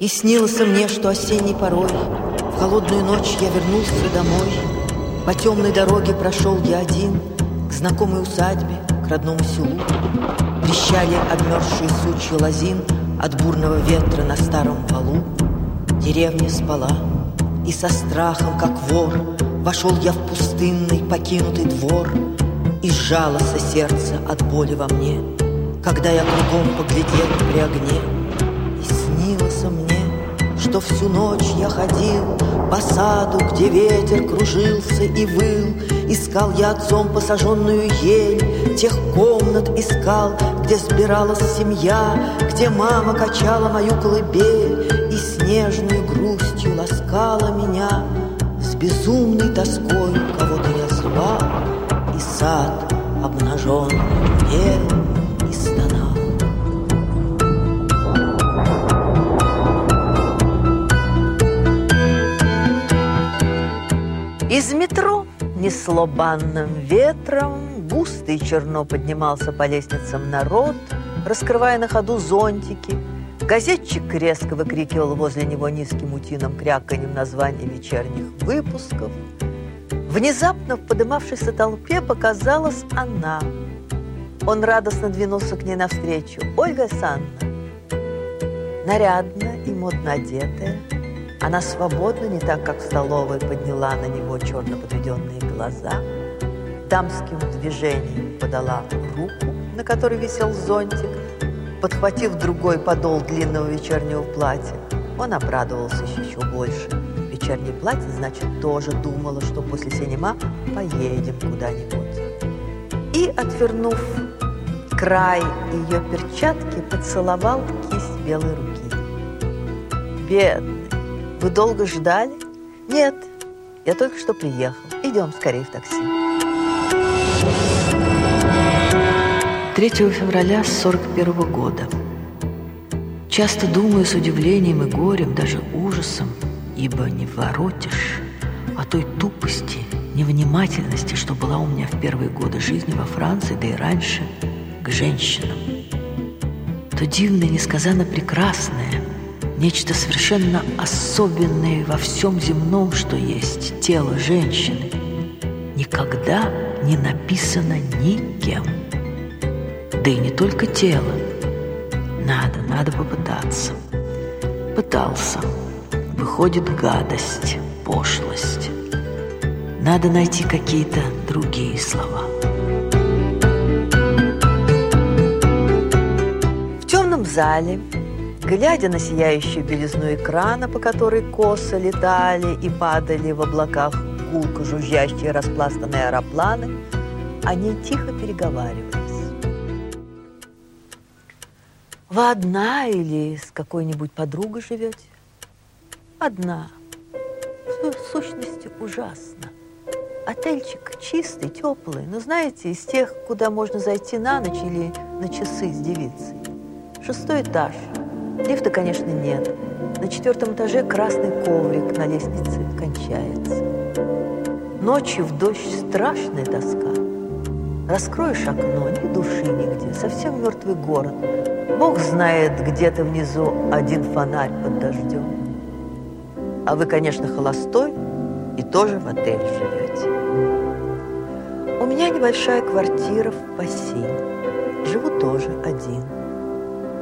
И снилось мне, что осенней порой В холодную ночь я вернулся домой. По темной дороге прошел я один К знакомой усадьбе, к родному селу. Трещали обмерзшие сучья лозин От бурного ветра на старом валу. Деревня спала, и со страхом, как вор, Вошел я в пустынный покинутый двор, И сжалось сердце от боли во мне, Когда я кругом поглядел при огне, И снилось мне, что всю ночь я ходил По саду, где ветер кружился и выл, Искал я отцом посаженную ель, Тех комнат искал, где сбиралась семья, Где мама качала мою колыбель И с нежной грустью ласкала меня, С безумной тоской кого-то я звал, И сад обнаженный пел Из метро несло банным ветром, Густо и черно поднимался по лестницам народ, Раскрывая на ходу зонтики. Газетчик резко выкрикивал возле него низким утиным кряканьем название вечерних выпусков. Внезапно в подымавшейся толпе показалась она. Он радостно двинулся к ней навстречу. «Ольга Санна!» Нарядно и модно одетая, она свободно, не так, как в столовой, подняла на него черно подведенные глаза, дамским движением подала руку, на которой висел зонтик, подхватив другой подол длинного вечернего платья. Он обрадовался еще больше. Вечернее платье, значит, тоже думала, что после синема поедем куда-нибудь. И, отвернув край ее перчатки, поцеловал кисть белой руки. Бедный, вы долго ждали? Нет, я только что приехал. Идем скорее в такси. 3 февраля 41 года. Часто думаю с удивлением и горем, даже ужасом, ибо не воротишь о той тупости, невнимательности, что была у меня в первые годы жизни во Франции, да и раньше, к женщинам. То дивное, несказанно прекрасное, нечто совершенно особенное во всем земном, что есть тело женщины, никогда не написано никем. Да и не только тело. Надо, надо попытаться. Пытался. Выходит гадость, пошлость. Надо найти какие-то другие слова. В темном зале, глядя на сияющую белизну экрана, по которой косо летали и падали в облаках гулко жужжащие распластанные аэропланы, они тихо переговаривались. Вы одна или с какой-нибудь подругой живете? Одна. В сущности ужасно. Отельчик чистый, теплый, но знаете, из тех, куда можно зайти на ночь или на часы с девицей. Шестой этаж. Лифта, конечно, нет. На четвертом этаже красный коврик на лестнице кончается. Ночью в дождь страшная тоска. Раскроешь окно, ни души нигде, совсем мертвый город. Бог знает, где-то внизу один фонарь под дождем. А вы, конечно, холостой и тоже в отеле живете. У меня небольшая квартира в Пассине. Живу тоже один.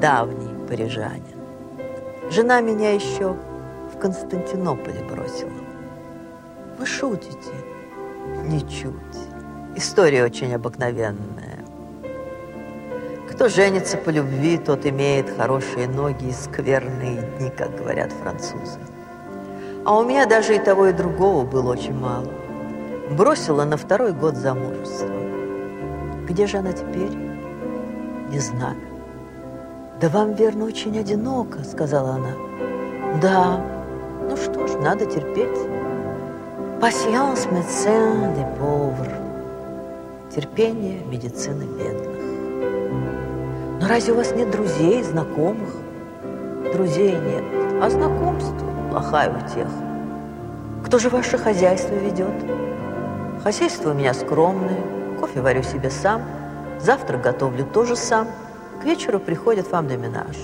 Давний парижанин. Жена меня еще в Константинополе бросила. Вы шутите? Ничуть. История очень обыкновенная. Кто женится по любви, тот имеет хорошие ноги и скверные дни, как говорят французы. А у меня даже и того, и другого было очень мало. Бросила на второй год замужества. Где же она теперь? Не знаю. «Да вам, верно, очень одиноко», — сказала она. «Да, ну что ж, надо терпеть». «Patience, médecin des pauvres». Терпение медицины бедных. Но разве у вас нет друзей, знакомых? Друзей нет, а знакомство плохая утеха. Кто же ваше хозяйство ведет? Хозяйство у меня скромное, кофе варю себе сам, завтрак готовлю тоже сам. К вечеру приходит вам доминаж.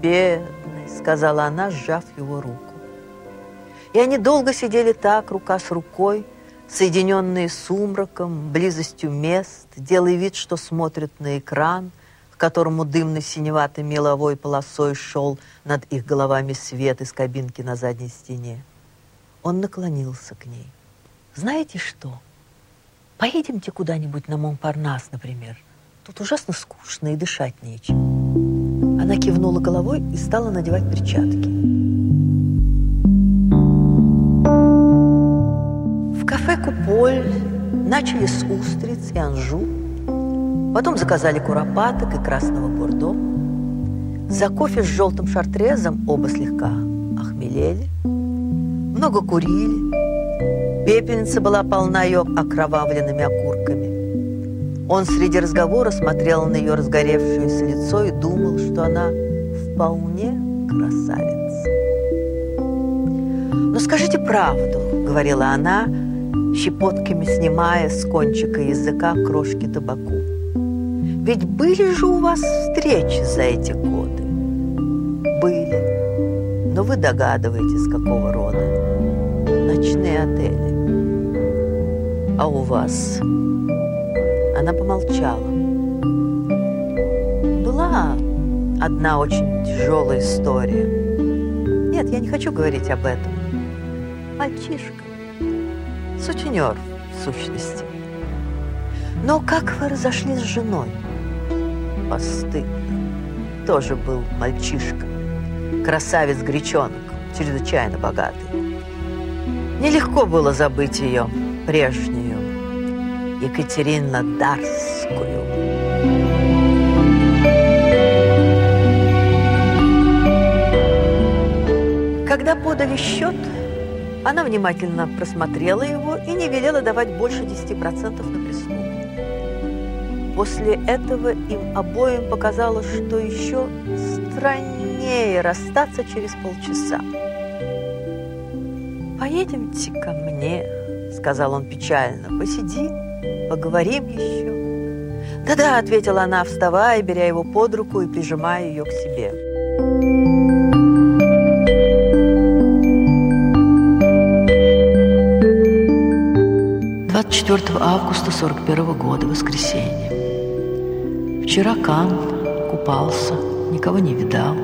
бедный», — сказала она, сжав его руку. И они долго сидели так, рука с рукой, соединенные сумраком, близостью мест, делая вид, что смотрят на экран, к которому дымно-синеватой меловой полосой шел над их головами свет из кабинки на задней стене. Он наклонился к ней. «Знаете что? Поедемте куда-нибудь на Монпарнас, например. Тут ужасно скучно и дышать нечем». Она кивнула головой и стала надевать перчатки. кафе «Куполь» начали с устриц и анжу, потом заказали куропаток и красного бордо. За кофе с желтым шартрезом оба слегка охмелели, много курили. Пепельница была полна ее окровавленными окурками. Он среди разговора смотрел на ее разгоревшееся лицо и думал, что она вполне красавица. «Но скажите правду», — говорила она, — щепотками снимая с кончика языка крошки табаку. Ведь были же у вас встречи за эти годы? Были. Но вы догадываетесь, какого рода. Ночные отели. А у вас? Она помолчала. Была одна очень тяжелая история. Нет, я не хочу говорить об этом. Мальчишка сутенер, в сущности. Но как вы разошлись с женой? Постыдно. Тоже был мальчишка. Красавец-гречонок, чрезвычайно богатый. Нелегко было забыть ее, прежнюю, Екатерину Дарскую. Когда подали счет, она внимательно просмотрела его и не велела давать больше 10% на прислугу. После этого им обоим показалось, что еще страннее расстаться через полчаса. «Поедемте ко мне», — сказал он печально, — «посидим, поговорим еще». «Да-да», — ответила она, вставая, беря его под руку и прижимая ее к себе. 24 августа 41 года, воскресенье. Вчера Кан купался, никого не видал.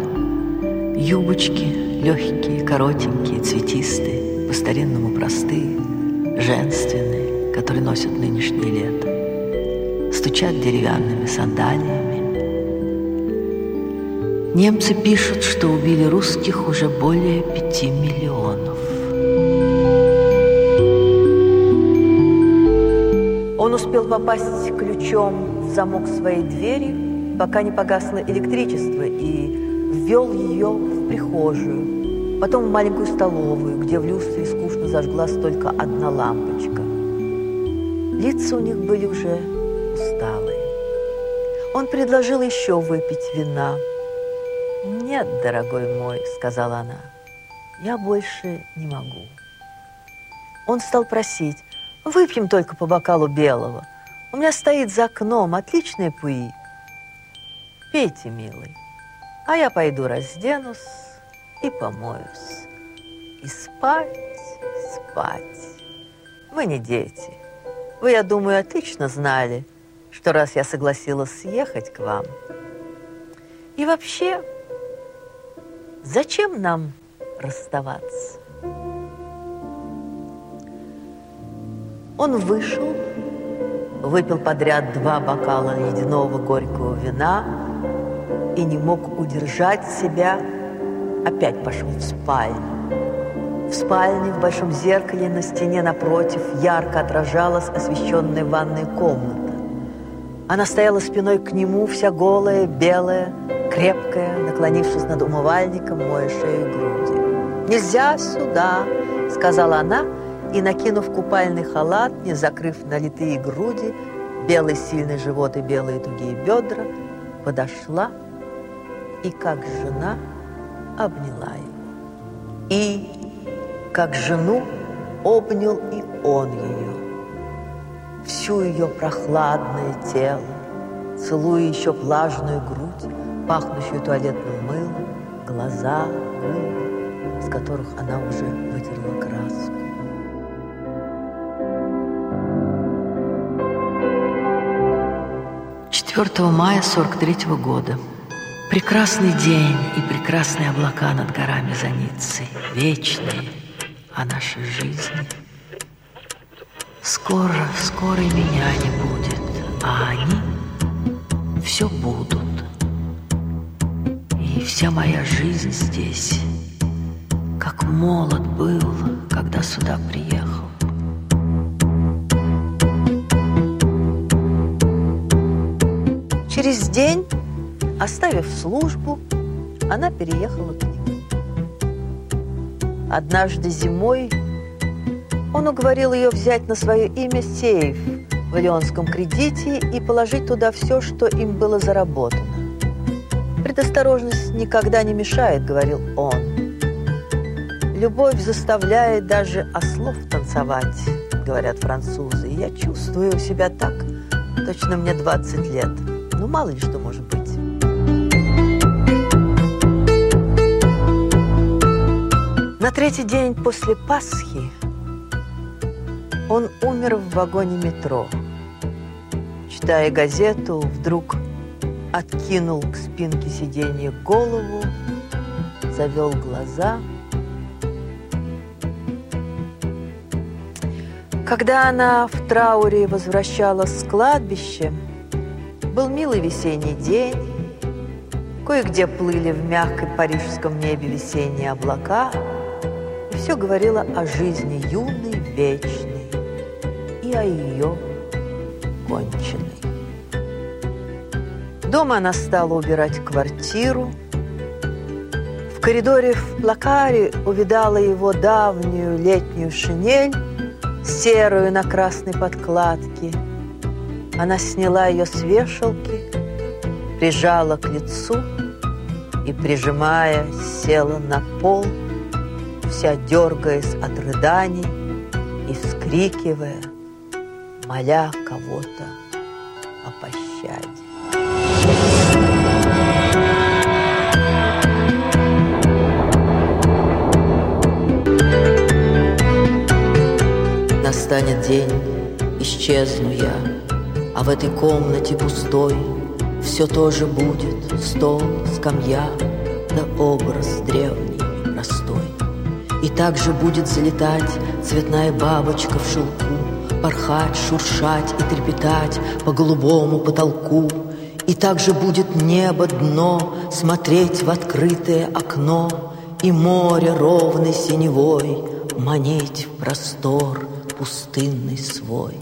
Юбочки легкие, коротенькие, цветистые, по-старинному простые, женственные, которые носят нынешнее лето. Стучат деревянными сандалиями. Немцы пишут, что убили русских уже более пяти миллионов. успел попасть ключом в замок своей двери, пока не погасло электричество, и ввел ее в прихожую, потом в маленькую столовую, где в люстре скучно зажглась только одна лампочка. Лица у них были уже усталые. Он предложил еще выпить вина. «Нет, дорогой мой», — сказала она, — «я больше не могу». Он стал просить, Выпьем только по бокалу белого. У меня стоит за окном отличное пуи. Пейте, милый, а я пойду разденусь и помоюсь. И спать, спать. Мы не дети. Вы, я думаю, отлично знали, что раз я согласилась съехать к вам. И вообще, зачем нам расставаться? Он вышел, выпил подряд два бокала ледяного горького вина и не мог удержать себя, опять пошел в спальню. В спальне в большом зеркале на стене напротив ярко отражалась освещенная ванная комната. Она стояла спиной к нему, вся голая, белая, крепкая, наклонившись над умывальником, моя шею и груди. «Нельзя сюда!» — сказала она, — и, накинув купальный халат, не закрыв налитые груди, белый сильный живот и белые тугие бедра, подошла и, как жена, обняла его. И, как жену, обнял и он ее. Всю ее прохладное тело, целуя еще влажную грудь, пахнущую туалетным мылом, глаза, губы, с которых она уже вытерла краску. Четвертого мая 43 -го года. Прекрасный день и прекрасные облака над горами за Ниццей, вечные о нашей жизни. Скоро, скоро меня не будет, а они все будут. И вся моя жизнь здесь, как молод был, когда сюда приехал. Через день, оставив службу, она переехала к нему. Однажды зимой он уговорил ее взять на свое имя сейф в Леонском кредите и положить туда все, что им было заработано. «Предосторожность никогда не мешает», — говорил он. «Любовь заставляет даже ослов танцевать», — говорят французы. Я чувствую себя так, точно мне 20 лет. Ну, мало ли что может быть. На третий день после Пасхи он умер в вагоне метро. Читая газету, вдруг откинул к спинке сиденья голову, завел глаза. Когда она в трауре возвращалась с кладбища, был милый весенний день, кое-где плыли в мягкой парижском небе весенние облака, все говорило о жизни юной, вечной и о ее конченной. Дома она стала убирать квартиру. В коридоре в плакаре увидала его давнюю летнюю шинель, серую на красной подкладке. Она сняла ее с вешалки, прижала к лицу и, прижимая, села на пол, вся дергаясь от рыданий и вскрикивая – моля кого-то о пощаде. Настанет день, исчезну я, А в этой комнате пустой Все тоже будет стол, скамья Да образ древний также будет залетать Цветная бабочка в шелку, порхать, шуршать и трепетать по голубому потолку. И также будет небо дно смотреть в открытое окно И море ровной синевой манить в простор пустынный свой.